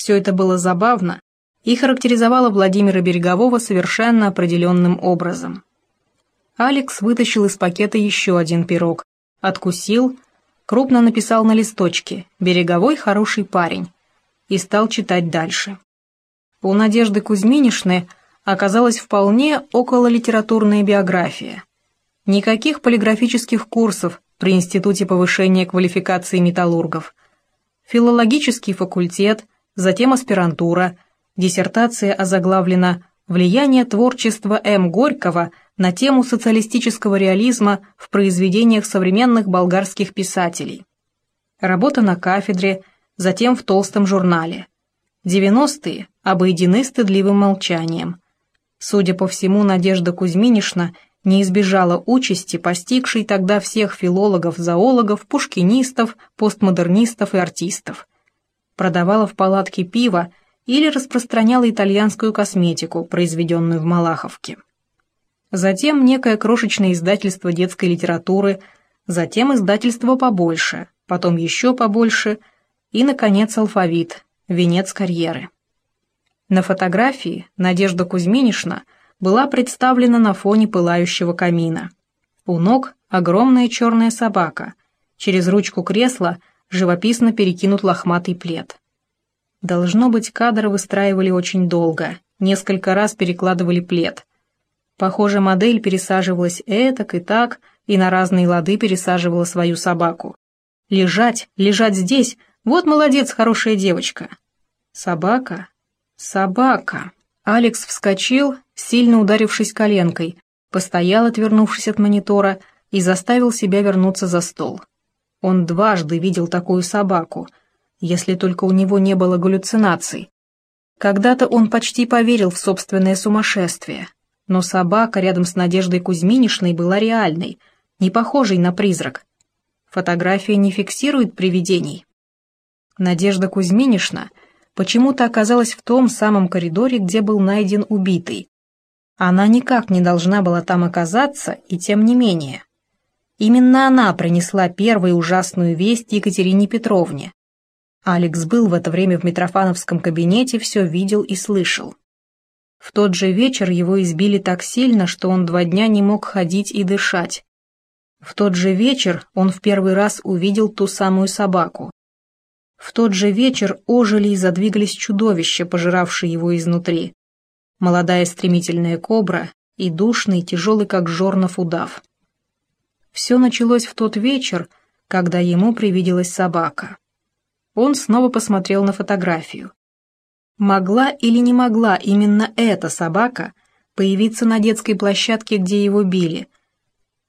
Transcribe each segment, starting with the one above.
Все это было забавно и характеризовало Владимира Берегового совершенно определенным образом. Алекс вытащил из пакета еще один пирог, откусил, крупно написал на листочке «Береговой хороший парень» и стал читать дальше. У Надежды Кузьминишны оказалась вполне окололитературная биография. Никаких полиграфических курсов при Институте повышения квалификации металлургов. Филологический факультет, затем аспирантура, диссертация озаглавлена «Влияние творчества М. Горького на тему социалистического реализма в произведениях современных болгарских писателей». Работа на кафедре, затем в толстом журнале. 90-е обойдены стыдливым молчанием. Судя по всему, Надежда Кузьминишна не избежала участи, постигшей тогда всех филологов, зоологов, пушкинистов, постмодернистов и артистов. Продавала в палатке пиво или распространяла итальянскую косметику, произведенную в Малаховке. Затем некое крошечное издательство детской литературы, затем издательство побольше, потом еще побольше и, наконец, алфавит, венец карьеры. На фотографии Надежда Кузьминишна была представлена на фоне пылающего камина. У ног огромная черная собака, через ручку кресла живописно перекинут лохматый плед. Должно быть, кадры выстраивали очень долго, несколько раз перекладывали плед. Похоже, модель пересаживалась этак и так, и на разные лады пересаживала свою собаку. Лежать, лежать здесь, вот молодец, хорошая девочка. Собака «Собака!» Алекс вскочил, сильно ударившись коленкой, постоял, отвернувшись от монитора, и заставил себя вернуться за стол. Он дважды видел такую собаку, если только у него не было галлюцинаций. Когда-то он почти поверил в собственное сумасшествие, но собака рядом с Надеждой Кузьминишной была реальной, не похожей на призрак. Фотография не фиксирует привидений. Надежда Кузьминишна — почему-то оказалась в том самом коридоре, где был найден убитый. Она никак не должна была там оказаться, и тем не менее. Именно она принесла первую ужасную весть Екатерине Петровне. Алекс был в это время в Митрофановском кабинете, все видел и слышал. В тот же вечер его избили так сильно, что он два дня не мог ходить и дышать. В тот же вечер он в первый раз увидел ту самую собаку. В тот же вечер ожили и задвигались чудовища, пожиравшие его изнутри. Молодая стремительная кобра и душный, тяжелый, как жорнов удав. Все началось в тот вечер, когда ему привиделась собака. Он снова посмотрел на фотографию. Могла или не могла именно эта собака появиться на детской площадке, где его били?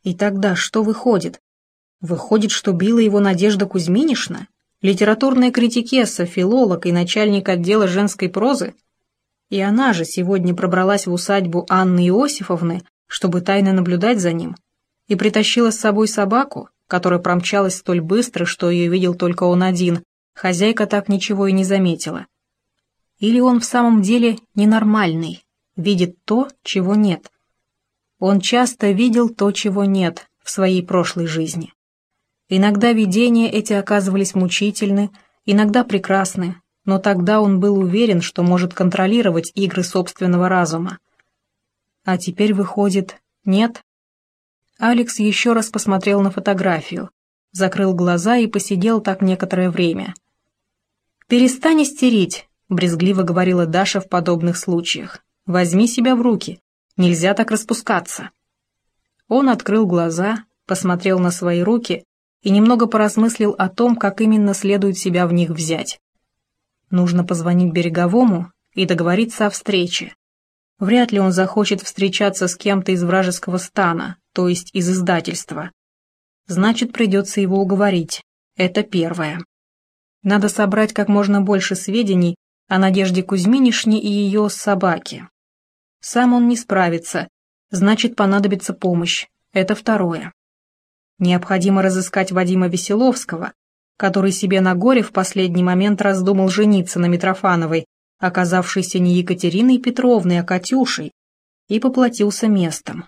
И тогда что выходит? Выходит, что била его Надежда Кузьминишна? литературная критикесса, филолог и начальник отдела женской прозы? И она же сегодня пробралась в усадьбу Анны Иосифовны, чтобы тайно наблюдать за ним, и притащила с собой собаку, которая промчалась столь быстро, что ее видел только он один, хозяйка так ничего и не заметила. Или он в самом деле ненормальный, видит то, чего нет. Он часто видел то, чего нет в своей прошлой жизни. Иногда видения эти оказывались мучительны, иногда прекрасны, но тогда он был уверен, что может контролировать игры собственного разума. А теперь выходит, нет? Алекс еще раз посмотрел на фотографию, закрыл глаза и посидел так некоторое время. «Перестань истерить», — брезгливо говорила Даша в подобных случаях. «Возьми себя в руки, нельзя так распускаться». Он открыл глаза, посмотрел на свои руки и немного поразмыслил о том, как именно следует себя в них взять. Нужно позвонить Береговому и договориться о встрече. Вряд ли он захочет встречаться с кем-то из вражеского стана, то есть из издательства. Значит, придется его уговорить. Это первое. Надо собрать как можно больше сведений о Надежде Кузьминишне и ее собаке. Сам он не справится, значит, понадобится помощь. Это второе. Необходимо разыскать Вадима Веселовского, который себе на горе в последний момент раздумал жениться на Митрофановой, оказавшейся не Екатериной Петровной, а Катюшей, и поплатился местом.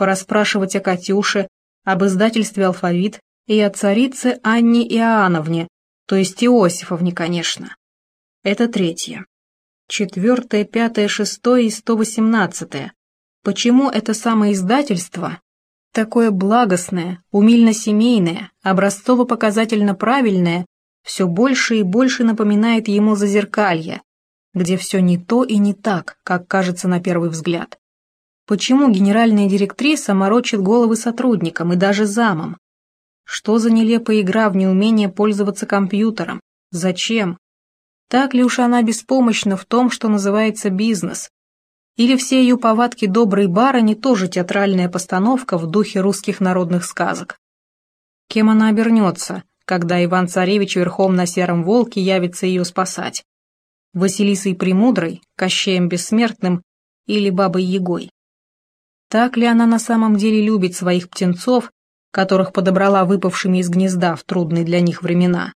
Пораспрашивать о Катюше, об издательстве «Алфавит» и о царице Анне Иоанновне, то есть Иосифовне, конечно. Это третье. Четвертое, пятое, шестое и сто восемнадцатое. Почему это самое издательство, такое благостное, умильно-семейное, образцово-показательно правильное, все больше и больше напоминает ему зазеркалье, где все не то и не так, как кажется на первый взгляд? Почему генеральная директриса морочит головы сотрудникам и даже замам? Что за нелепая игра в неумение пользоваться компьютером? Зачем? Так ли уж она беспомощна в том, что называется бизнес? Или все ее повадки доброй барыни тоже театральная постановка в духе русских народных сказок? Кем она обернется, когда Иван-Царевич верхом на сером волке явится ее спасать? Василисой Премудрой, Кощеем Бессмертным или Бабой Ягой? Так ли она на самом деле любит своих птенцов, которых подобрала выпавшими из гнезда в трудные для них времена?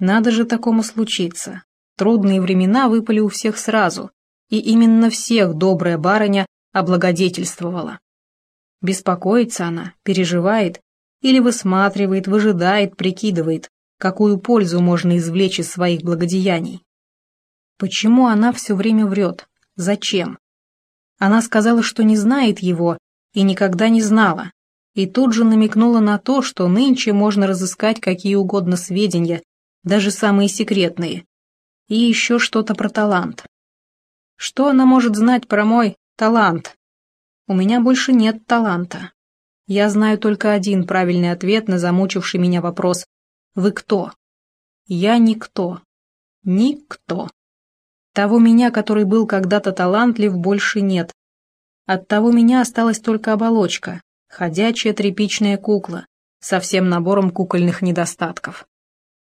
Надо же такому случиться. Трудные времена выпали у всех сразу, и именно всех добрая барыня облагодетельствовала. Беспокоится она, переживает или высматривает, выжидает, прикидывает, какую пользу можно извлечь из своих благодеяний. Почему она все время врет? Зачем? Она сказала, что не знает его и никогда не знала, и тут же намекнула на то, что нынче можно разыскать какие угодно сведения даже самые секретные, и еще что-то про талант. Что она может знать про мой талант? У меня больше нет таланта. Я знаю только один правильный ответ на замучивший меня вопрос «Вы кто?» Я никто. Никто. Того меня, который был когда-то талантлив, больше нет. От того меня осталась только оболочка, ходячая тряпичная кукла, со всем набором кукольных недостатков.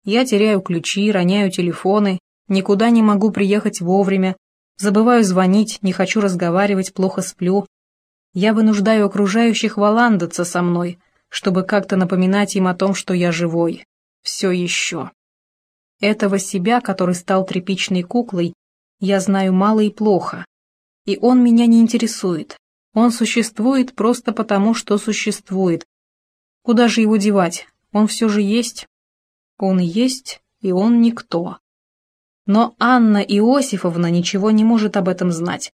Я теряю ключи, роняю телефоны, никуда не могу приехать вовремя, забываю звонить, не хочу разговаривать, плохо сплю. Я вынуждаю окружающих валандаться со мной, чтобы как-то напоминать им о том, что я живой. Все еще. Этого себя, который стал тряпичной куклой, я знаю мало и плохо. И он меня не интересует. Он существует просто потому, что существует. Куда же его девать? Он все же есть. Он есть, и он никто. Но Анна Иосифовна ничего не может об этом знать.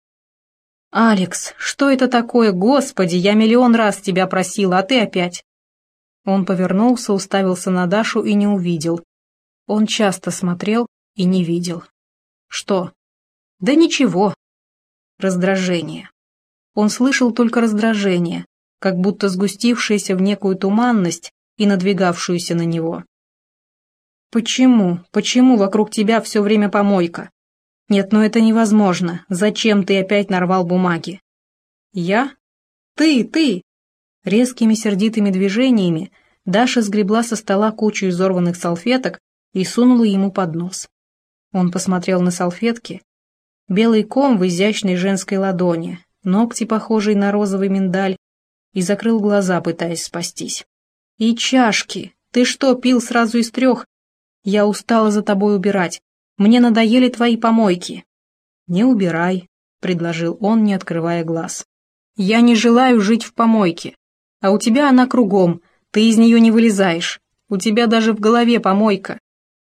«Алекс, что это такое? Господи, я миллион раз тебя просила, а ты опять...» Он повернулся, уставился на Дашу и не увидел. Он часто смотрел и не видел. «Что?» «Да ничего». Раздражение. Он слышал только раздражение, как будто сгустившееся в некую туманность и надвигавшуюся на него. «Почему? Почему вокруг тебя все время помойка? Нет, ну это невозможно. Зачем ты опять нарвал бумаги?» «Я? Ты, ты!» Резкими сердитыми движениями Даша сгребла со стола кучу изорванных салфеток и сунула ему под нос. Он посмотрел на салфетки. Белый ком в изящной женской ладони, ногти, похожие на розовый миндаль, и закрыл глаза, пытаясь спастись. «И чашки! Ты что, пил сразу из трех? Я устала за тобой убирать. Мне надоели твои помойки». «Не убирай», — предложил он, не открывая глаз. «Я не желаю жить в помойке. А у тебя она кругом, ты из нее не вылезаешь. У тебя даже в голове помойка.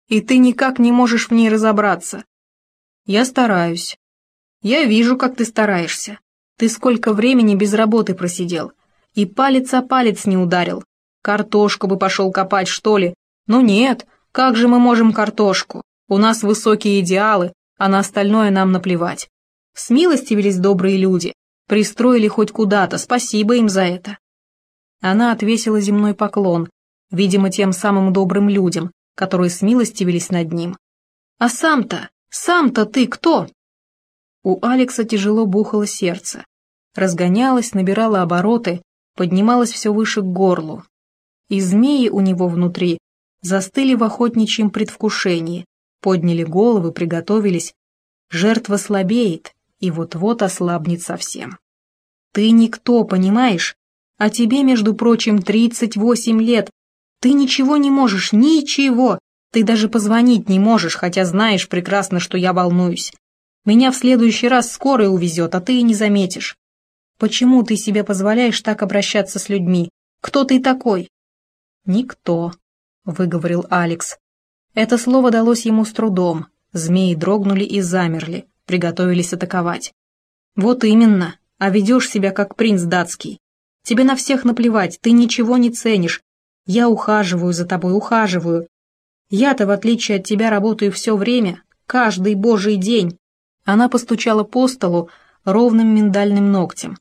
И ты никак не можешь в ней разобраться. Я стараюсь. Я вижу, как ты стараешься. Ты сколько времени без работы просидел. И палец о палец не ударил. Картошку бы пошел копать, что ли? Ну нет, как же мы можем картошку? У нас высокие идеалы, а на остальное нам наплевать. Смилостивились добрые люди, пристроили хоть куда-то, спасибо им за это. Она отвесила земной поклон, видимо, тем самым добрым людям, которые смилостивились над ним. А сам-то, сам-то ты кто? У Алекса тяжело бухало сердце. Разгонялось, набирало обороты, поднималось все выше к горлу. И змеи у него внутри застыли в охотничьем предвкушении, подняли головы, приготовились. Жертва слабеет и вот-вот ослабнет совсем. Ты никто, понимаешь? А тебе, между прочим, 38 лет. Ты ничего не можешь, ничего. Ты даже позвонить не можешь, хотя знаешь прекрасно, что я волнуюсь. Меня в следующий раз скорая увезет, а ты и не заметишь. Почему ты себе позволяешь так обращаться с людьми? Кто ты такой? Никто, — выговорил Алекс. Это слово далось ему с трудом, Змеи дрогнули и замерли, приготовились атаковать. «Вот именно, а ведешь себя как принц датский. Тебе на всех наплевать, ты ничего не ценишь. Я ухаживаю за тобой, ухаживаю. Я-то, в отличие от тебя, работаю все время, каждый божий день». Она постучала по столу ровным миндальным ногтем.